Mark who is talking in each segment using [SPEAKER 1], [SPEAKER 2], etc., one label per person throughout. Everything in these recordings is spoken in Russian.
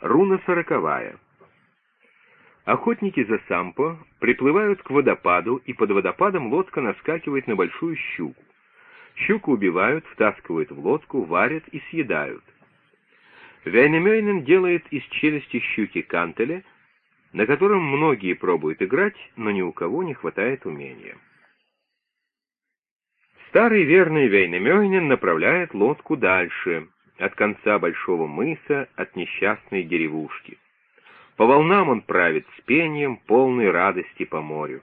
[SPEAKER 1] Руна сороковая. Охотники за сампо приплывают к водопаду, и под водопадом лодка наскакивает на большую щуку. Щуку убивают, втаскивают в лодку, варят и съедают. Вейнемёйнен делает из челюсти щуки кантеля, на котором многие пробуют играть, но ни у кого не хватает умения. Старый верный Вейнемёйнен направляет лодку дальше, от конца большого мыса, от несчастной деревушки. По волнам он правит с пением, полной радости по морю.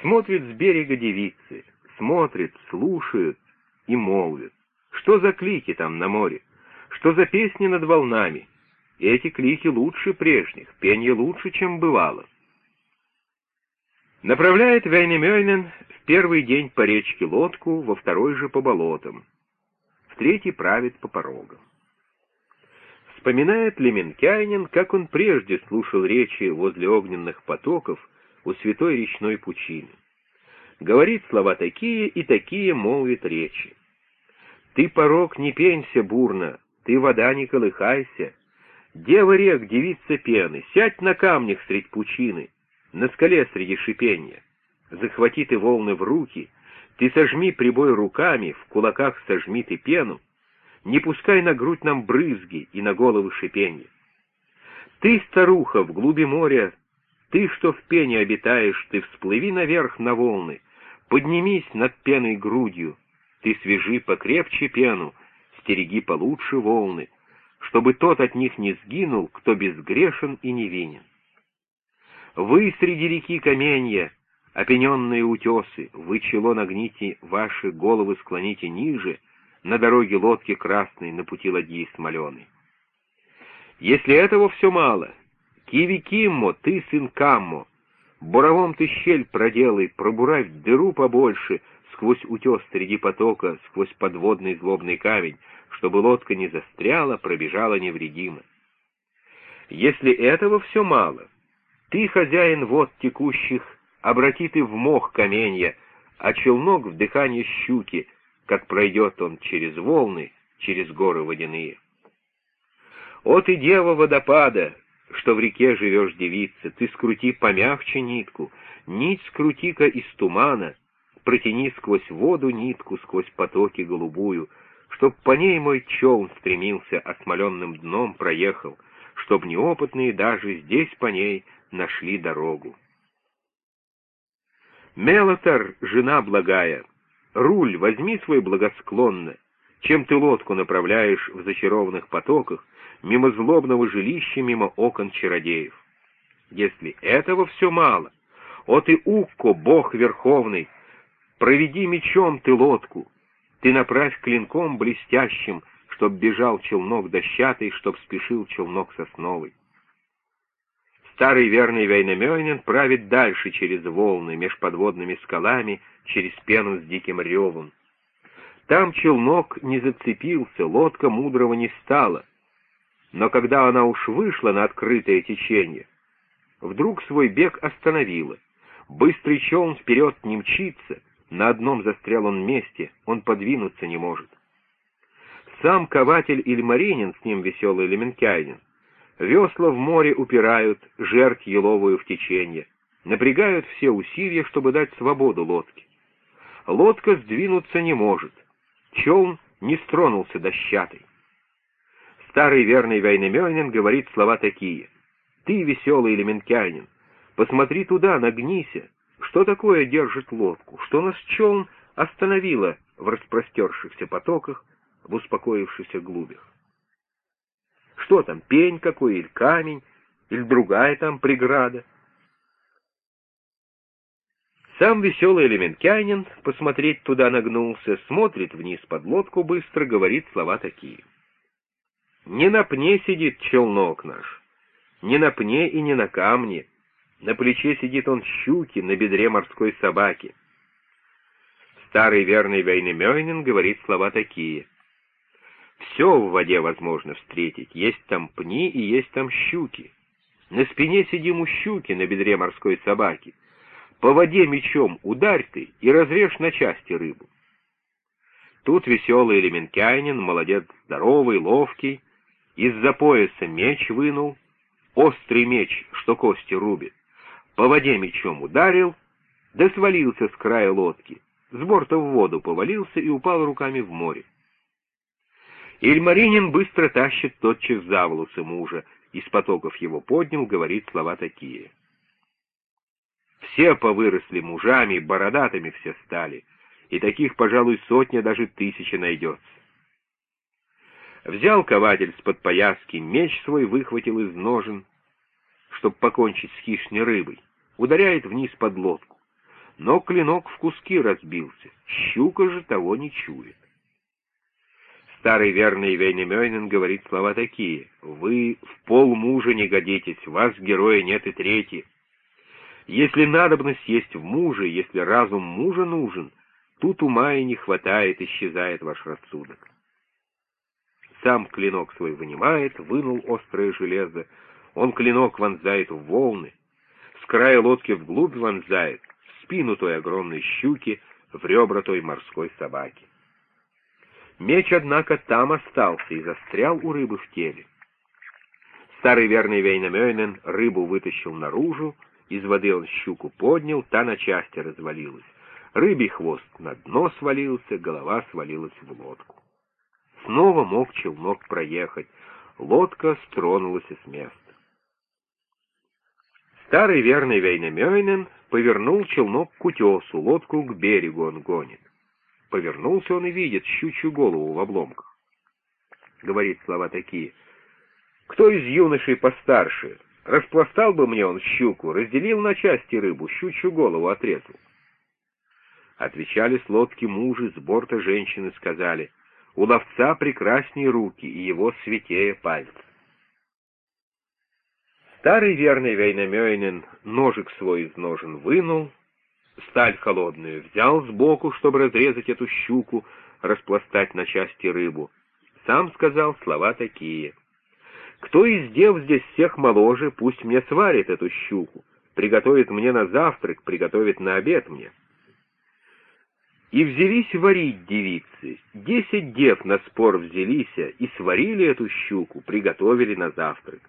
[SPEAKER 1] Смотрит с берега девицы, смотрит, слушает и молвит. Что за клики там на море? Что за песни над волнами? эти клики лучше прежних, пение лучше, чем бывало. Направляет Вейнемёйнен в первый день по речке лодку, во второй же по болотам третий правит по порогам. Вспоминает Леменкайнин, как он прежде слушал речи возле огненных потоков у святой речной пучины. Говорит слова такие и такие молвит речи. «Ты, порог, не пенься бурно, ты, вода, не колыхайся. Дева рек, девица пены, сядь на камнях средь пучины, на скале среди шипения. Захвати ты волны в руки — ты сожми прибой руками, в кулаках сожми ты пену, не пускай на грудь нам брызги и на головы шипенье. Ты, старуха, в глуби моря, ты, что в пене обитаешь, ты всплыви наверх на волны, поднимись над пеной грудью, ты свяжи покрепче пену, стереги получше волны, чтобы тот от них не сгинул, кто безгрешен и невинен. Вы среди реки каменья, Опененные утесы, вы чело нагните, ваши головы склоните ниже, на дороге лодки красной, на пути ладьи смоленой. Если этого все мало, Киви Киммо, ты сын Каммо, буровом ты щель проделай, пробуравь дыру побольше, сквозь утес среди потока, сквозь подводный злобный камень, чтобы лодка не застряла, пробежала невредимо. Если этого все мало, ты, хозяин вод текущих, обрати ты в мох каменья, а челнок в дыхание щуки, как пройдет он через волны, через горы водяные. О ты, дева водопада, что в реке живешь девица, ты скрути помягче нитку, нить скрути-ка из тумана, протяни сквозь воду нитку, сквозь потоки голубую, чтоб по ней мой челн стремился, осмоленным дном проехал, чтоб неопытные даже здесь по ней нашли дорогу. Мелотар, жена благая, руль возьми свой благосклонно, чем ты лодку направляешь в зачарованных потоках, мимо злобного жилища, мимо окон чародеев. Если этого все мало, о ты, Укко, бог верховный, проведи мечом ты лодку, ты направь клинком блестящим, чтоб бежал челнок дощатый, чтоб спешил челнок сосновый. Старый верный Вейнамёйнин правит дальше через волны, меж подводными скалами, через пену с диким ревом. Там челнок не зацепился, лодка мудрого не стала. Но когда она уж вышла на открытое течение, вдруг свой бег остановила. Быстрый челн вперед не мчится, на одном застрял он месте, он подвинуться не может. Сам кователь Ильмаринин, с ним веселый Леменкайнин, Весла в море упирают, жерть еловую в течение. Напрягают все усилия, чтобы дать свободу лодке. Лодка сдвинуться не может. Челн не стронулся дощатой. Старый верный Вайнемёнин говорит слова такие. «Ты, веселый элементянин, посмотри туда, нагнися. Что такое держит лодку? Что нас челн остановило в распростершихся потоках, в успокоившихся глубях?» Что там, пень какой или камень, или другая там преграда? Сам веселый элементянин посмотреть туда нагнулся, смотрит вниз под лодку быстро, говорит слова такие. «Не на пне сидит челнок наш, не на пне и не на камне, на плече сидит он щуки, на бедре морской собаки». Старый верный Вейнемёйнин говорит слова такие. Все в воде возможно встретить. Есть там пни и есть там щуки. На спине сидим у щуки, на бедре морской собаки. По воде мечом ударь ты и разрежь на части рыбу. Тут веселый элементянин, молодец здоровый, ловкий, из-за пояса меч вынул, острый меч, что кости рубит, по воде мечом ударил, да свалился с края лодки, с борта в воду повалился и упал руками в море. Ильмаринин быстро тащит тотчас за волосы мужа, из потоков его поднял, говорит слова такие. Все повыросли мужами, бородатыми все стали, и таких, пожалуй, сотня, даже тысяча найдется. Взял кователь с-под пояски, меч свой выхватил из ножен, чтоб покончить с хищной рыбой, ударяет вниз под лодку. Но клинок в куски разбился, щука же того не чует. Старый верный Вейнемёйнен говорит слова такие. «Вы в пол мужа не годитесь, вас, героя, нет и трети. Если надобность есть в муже, если разум мужа нужен, тут ума и не хватает, исчезает ваш рассудок». Сам клинок свой вынимает, вынул острое железо, он клинок вонзает в волны, с края лодки вглубь вонзает, в спину той огромной щуки, в ребра той морской собаки. Меч, однако, там остался и застрял у рыбы в теле. Старый верный Вейнамёйнен рыбу вытащил наружу, из воды он щуку поднял, та на части развалилась. Рыбий хвост на дно свалился, голова свалилась в лодку. Снова мог челнок проехать, лодка стронулась с места. Старый верный Вейнамёйнен повернул челнок к утесу, лодку к берегу он гонит. Повернулся он и видит щучью голову в обломках. Говорит слова такие. «Кто из юношей постарше? Распластал бы мне он щуку, разделил на части рыбу, щучью голову отрезал». Отвечали с лодки мужи, с борта женщины сказали. «У ловца прекраснее руки, и его святее пальцы». Старый верный Вейнамёйнен ножик свой из ножен вынул, сталь холодную взял сбоку, чтобы разрезать эту щуку, распластать на части рыбу. Сам сказал слова такие. «Кто из дев здесь всех моложе, пусть мне сварит эту щуку, приготовит мне на завтрак, приготовит на обед мне». И взялись варить девицы. Десять дев на спор взялись и сварили эту щуку, приготовили на завтрак.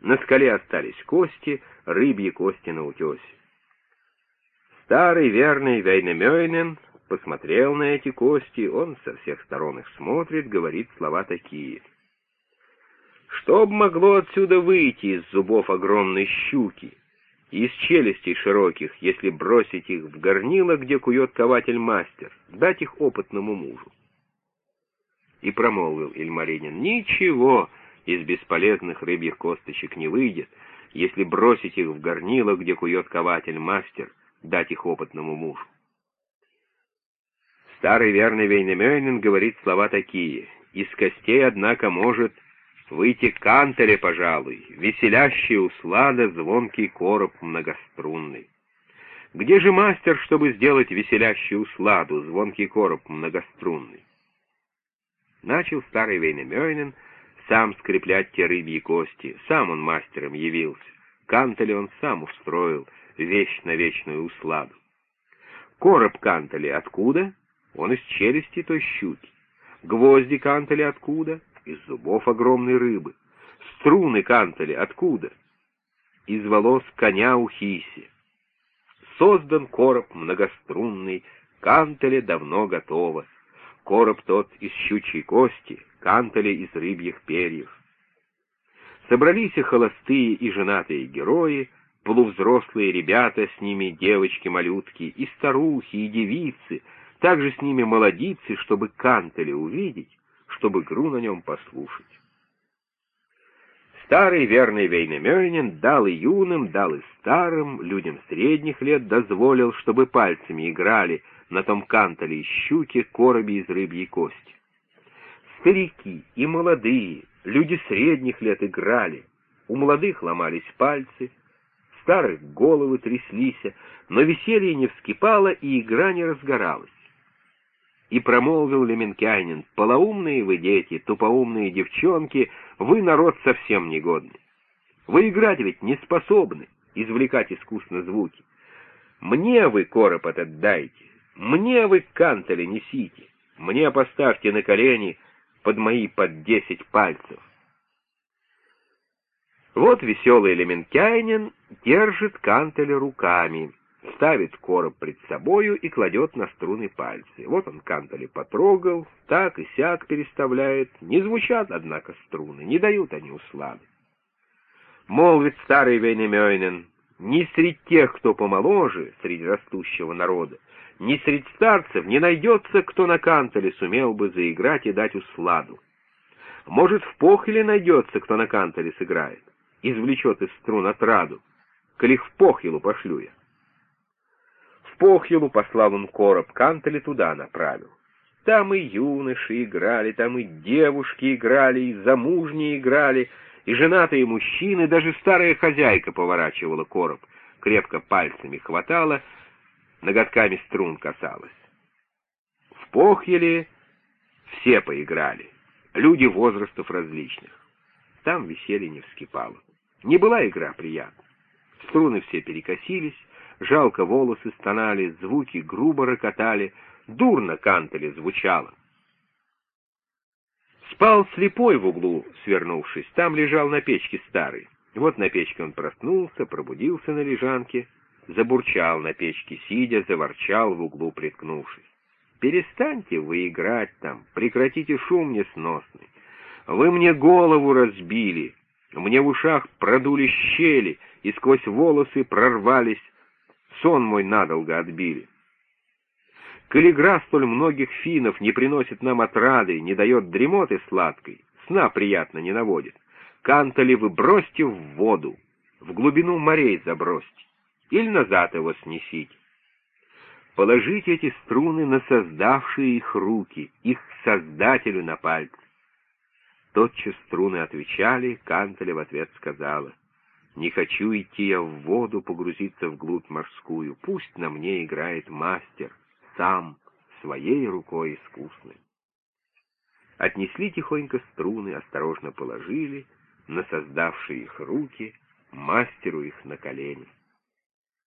[SPEAKER 1] На скале остались кости, рыбьи кости на утесе. Старый верный Вейнемёйнен посмотрел на эти кости, он со всех сторон их смотрит, говорит слова такие. Что б могло отсюда выйти из зубов огромной щуки, из челюстей широких, если бросить их в горнило, где кует кователь-мастер, дать их опытному мужу? И промолвил Ильмаринин, ничего из бесполезных рыбьих косточек не выйдет, если бросить их в горнило, где кует кователь-мастер, дать их опытному мужу. Старый верный Вейнемёйнен говорит слова такие. Из костей, однако, может выйти кантеле, пожалуй, веселящий услада, звонкий короб многострунный. Где же мастер, чтобы сделать веселящую усладу, звонкий короб многострунный? Начал старый Вейнемёйнен сам скреплять те рыбьи кости, сам он мастером явился. Кантеле он сам устроил — вещь на вечную усладу. Короб кантали откуда? Он из челюсти той щуки. Гвозди кантали откуда? Из зубов огромной рыбы. Струны кантали откуда? Из волос коня у хиси. Создан короб многострунный, кантеле давно готово. Короб тот из щучьей кости, кантеле из рыбьих перьев. Собрались и холостые, и женатые герои — полувзрослые ребята, с ними девочки-малютки, и старухи, и девицы, также с ними молодицы, чтобы кантели увидеть, чтобы игру на нем послушать. Старый верный Вейнемёйнин дал и юным, дал и старым, людям средних лет дозволил, чтобы пальцами играли на том кантеле из щуки, короби из рыбьей кости. Старики и молодые, люди средних лет играли, у молодых ломались пальцы, старых головы тряслись, но веселье не вскипало и игра не разгоралась. И промолвил Леменкянин, полоумные вы дети, тупоумные девчонки, вы народ совсем негодный. Вы играть ведь не способны, извлекать искусно звуки. Мне вы короб этот дайте, мне вы кантели несите, мне поставьте на колени под мои под десять пальцев. Вот веселый Леменкайнин держит кантеля руками, ставит короб пред собою и кладет на струны пальцы. Вот он кантели потрогал, так и сяк переставляет. Не звучат, однако, струны, не дают они услады. Молвит старый Вейнемёйнен, ни среди тех, кто помоложе, среди растущего народа, ни среди старцев не найдется, кто на кантеле сумел бы заиграть и дать усладу. Может, в похиле найдется, кто на кантеле сыграет, извлечет из струн отраду, коли в похилу пошлю я. В похилу послал он короб, кантели туда направил. Там и юноши играли, там и девушки играли, и замужние играли, и женатые мужчины, даже старая хозяйка поворачивала короб, крепко пальцами хватала, ноготками струн касалась. В Похеле все поиграли, люди возрастов различных. Там веселье не вскипало. Не была игра приятна. Струны все перекосились, жалко волосы стонали, звуки грубо рокотали, дурно кантали звучало. Спал слепой в углу, свернувшись, там лежал на печке старый. Вот на печке он проснулся, пробудился на лежанке, забурчал на печке, сидя, заворчал в углу, приткнувшись. «Перестаньте вы играть там, прекратите шум несносный. Вы мне голову разбили, мне в ушах продули щели, и сквозь волосы прорвались, сон мой надолго отбили. Каллигра столь многих финнов не приносит нам отрады, не дает дремоты сладкой, сна приятно не наводит. Кантали вы бросьте в воду, в глубину морей забросьте, или назад его снесите. Положите эти струны на создавшие их руки, их создателю на пальцы. Тотчас струны отвечали, Кантеля в ответ сказала, «Не хочу идти я в воду погрузиться вглубь морскую, пусть на мне играет мастер, сам, своей рукой искусной». Отнесли тихонько струны, осторожно положили на создавшие их руки, мастеру их на колени.